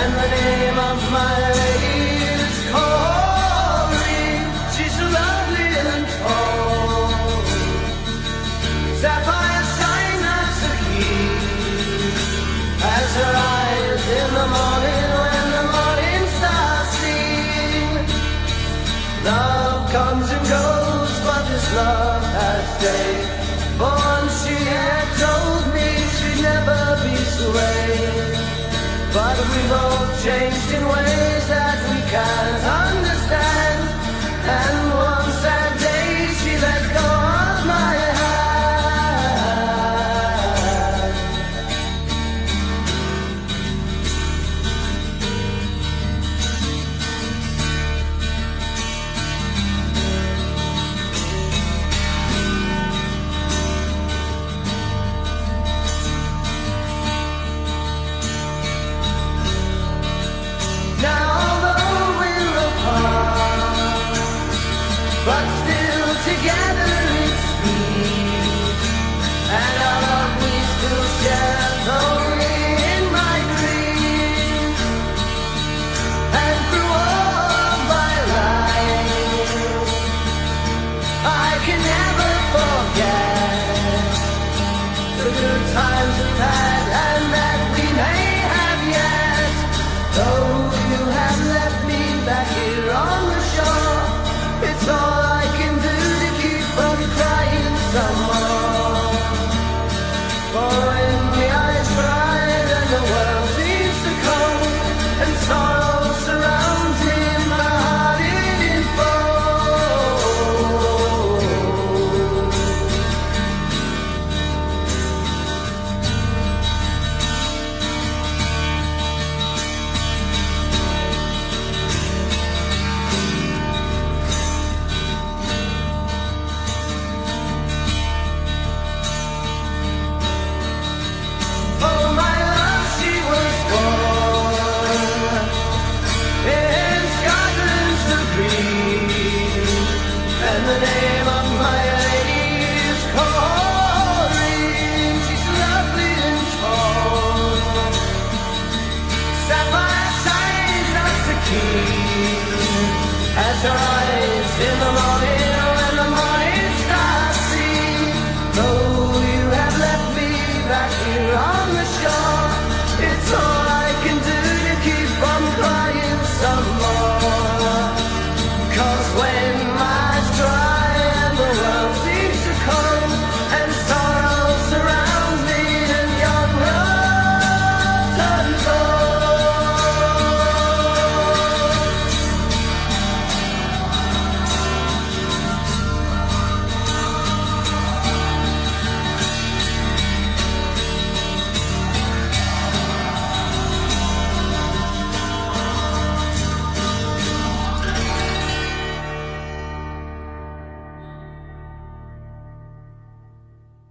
And the name of my lady is Corey. She's lovely and tall. Sapphire shine as the key. As her eyes in the morning when the morning stars sing. Love comes and goes, but this love has stayed. She had told me she'd never be swayed. But we've all changed in ways that we can't understand. And And our love we still share. in the morning.